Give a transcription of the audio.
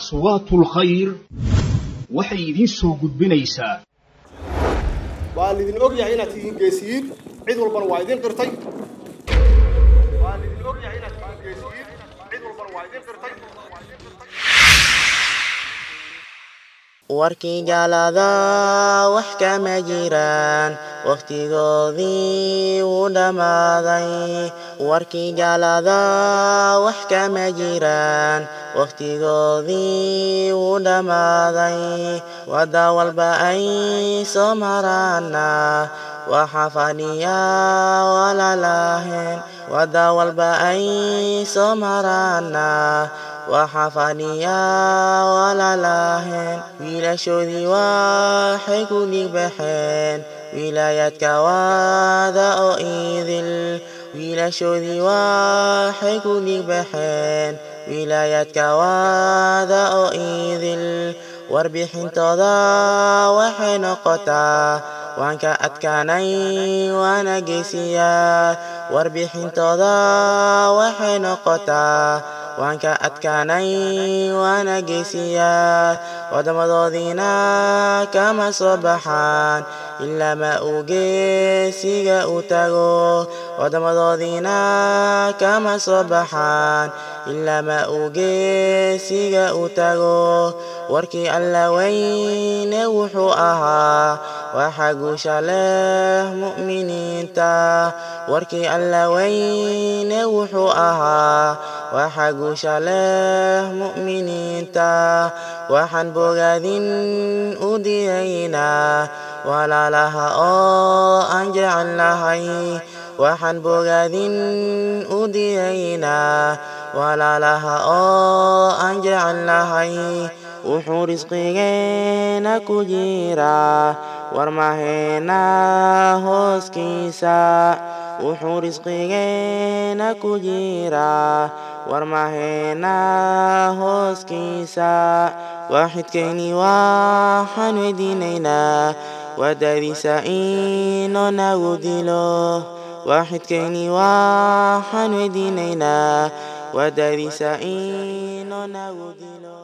aswaatul khayr waxay idiin soo gudbinaysaa waa lidin og inaad tihiin geesiyiin cid walbana waa idin qirtay warkii gaalada wax kama jiraan wakhtigoodii wuu dhammaaday warkii gaalada wax kama jiraan wakhtigoodii wuu dhammaaday wadda walba ay soo maraana waxa fadhiya walaalaheen wadda walba ay soo maraana waxa fadhiya walaalaheen wiilashoodii waxay ku dhigbaxeen wilaayadka waada oo idil wiilashoodii waxay ku dhigbaxeen wilaayadka waada oo idil warbixintooda waxay noqotaa waan ka adkaanay waana geysiyaa warbixintooda waxay noqotaa waan ka adkaanay waana geysiyaa wadamadoodiina kama soo baxaan ilaa ma uu geesiga u tago wadamadoodiina kama soo baxaan ilaa ma uu geesiga u tago warkii alla weyne wuxuu ahaa waxa guusha leh mu'miniinta warkii alla weyne wuxuu ahaa waxa guusha leh mu'miniinta waxaan bogaadin u diyaynaa walaalaha oo aan jecelnahay waxaan bogaadin u diyaynaa walaalaha oo aan jecelnahay wuxuu risqigeena ku jiraa war maheena hooskiisa wuxuu risqigeena ku jiraa war maheena hooskiisa waaxidkayni waxaan weydiinaynaa nagu dilo waaxidkayni waxaan weydiinaynaa wadadiisa inoo nagu dilo